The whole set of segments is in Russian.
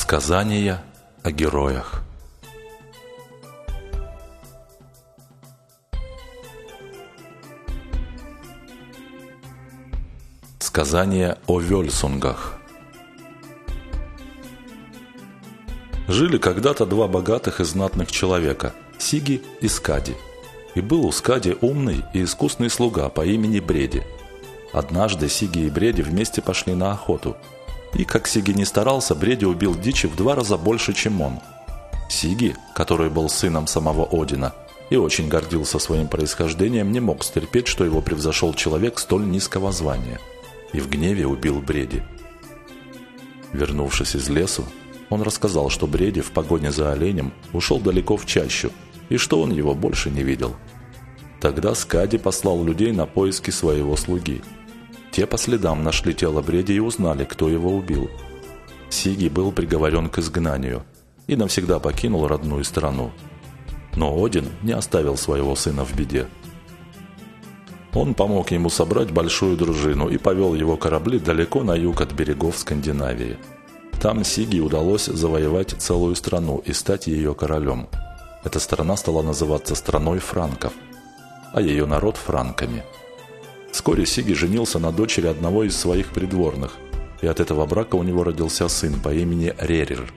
Сказания о героях Сказания о Вельсунгах Жили когда-то два богатых и знатных человека – Сиги и Скади. И был у Скади умный и искусный слуга по имени Бреди. Однажды Сиги и Бреди вместе пошли на охоту. И как Сиги не старался, Бреди убил дичи в два раза больше, чем он. Сиги, который был сыном самого Одина и очень гордился своим происхождением, не мог стерпеть, что его превзошел человек столь низкого звания. И в гневе убил Бреди. Вернувшись из лесу, он рассказал, что Бреди в погоне за оленем ушел далеко в чащу, и что он его больше не видел. Тогда Скади послал людей на поиски своего слуги. Те по следам нашли тело Бреди и узнали, кто его убил. Сиги был приговорен к изгнанию и навсегда покинул родную страну. Но Один не оставил своего сына в беде. Он помог ему собрать большую дружину и повел его корабли далеко на юг от берегов Скандинавии – там Сиги удалось завоевать целую страну и стать ее королем. Эта страна стала называться страной франков, а ее народ – франками. Вскоре Сиги женился на дочери одного из своих придворных, и от этого брака у него родился сын по имени Рерир.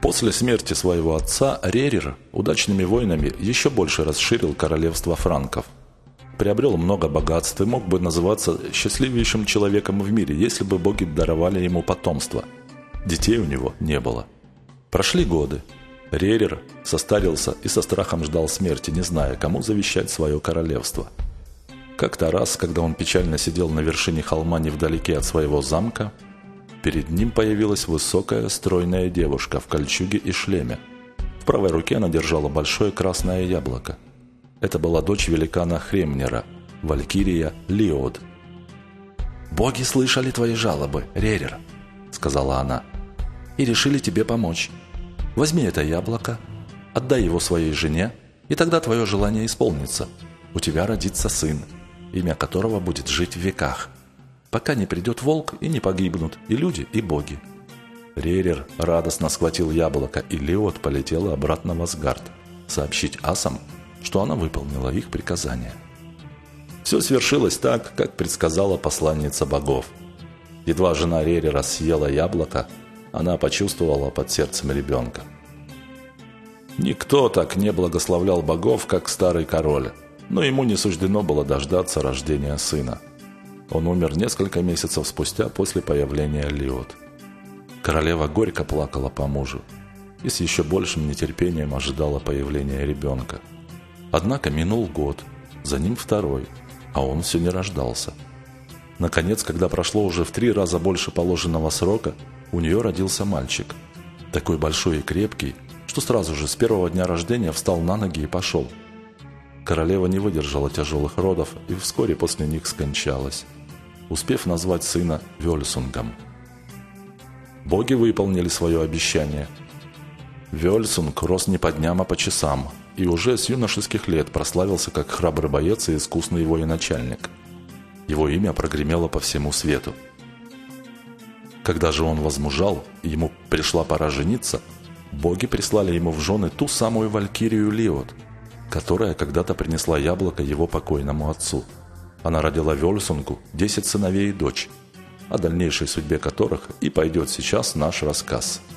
После смерти своего отца Рерир удачными войнами еще больше расширил королевство франков – приобрел много богатств и мог бы называться счастливейшим человеком в мире, если бы боги даровали ему потомство. Детей у него не было. Прошли годы. Ререр состарился и со страхом ждал смерти, не зная, кому завещать свое королевство. Как-то раз, когда он печально сидел на вершине холма невдалеке от своего замка, перед ним появилась высокая, стройная девушка в кольчуге и шлеме. В правой руке она держала большое красное яблоко – это была дочь великана Хремнера, Валькирия Лиод. «Боги слышали твои жалобы, Ререр», — сказала она, — «и решили тебе помочь. Возьми это яблоко, отдай его своей жене, и тогда твое желание исполнится. У тебя родится сын, имя которого будет жить в веках, пока не придет волк и не погибнут и люди, и боги». Ререр радостно схватил яблоко, и Леот полетела обратно в Асгард, сообщить асам что она выполнила их приказание. Все свершилось так, как предсказала посланница богов. Едва жена Ререра съела яблоко, она почувствовала под сердцем ребенка. Никто так не благословлял богов, как старый король, но ему не суждено было дождаться рождения сына. Он умер несколько месяцев спустя после появления Лиот. Королева горько плакала по мужу и с еще большим нетерпением ожидала появления ребенка – Однако минул год, за ним второй, а он все не рождался. Наконец, когда прошло уже в три раза больше положенного срока, у нее родился мальчик. Такой большой и крепкий, что сразу же с первого дня рождения встал на ноги и пошел. Королева не выдержала тяжелых родов и вскоре после них скончалась, успев назвать сына Вельсунгом. Боги выполнили свое обещание. Вельсунг рос не по дням, а по часам – и уже с юношеских лет прославился как храбрый боец и искусный военачальник. Его имя прогремело по всему свету. Когда же он возмужал, ему пришла пора жениться, боги прислали ему в жены ту самую валькирию Лиот, которая когда-то принесла яблоко его покойному отцу. Она родила Вельсунгу 10 сыновей и дочь, о дальнейшей судьбе которых и пойдет сейчас наш рассказ –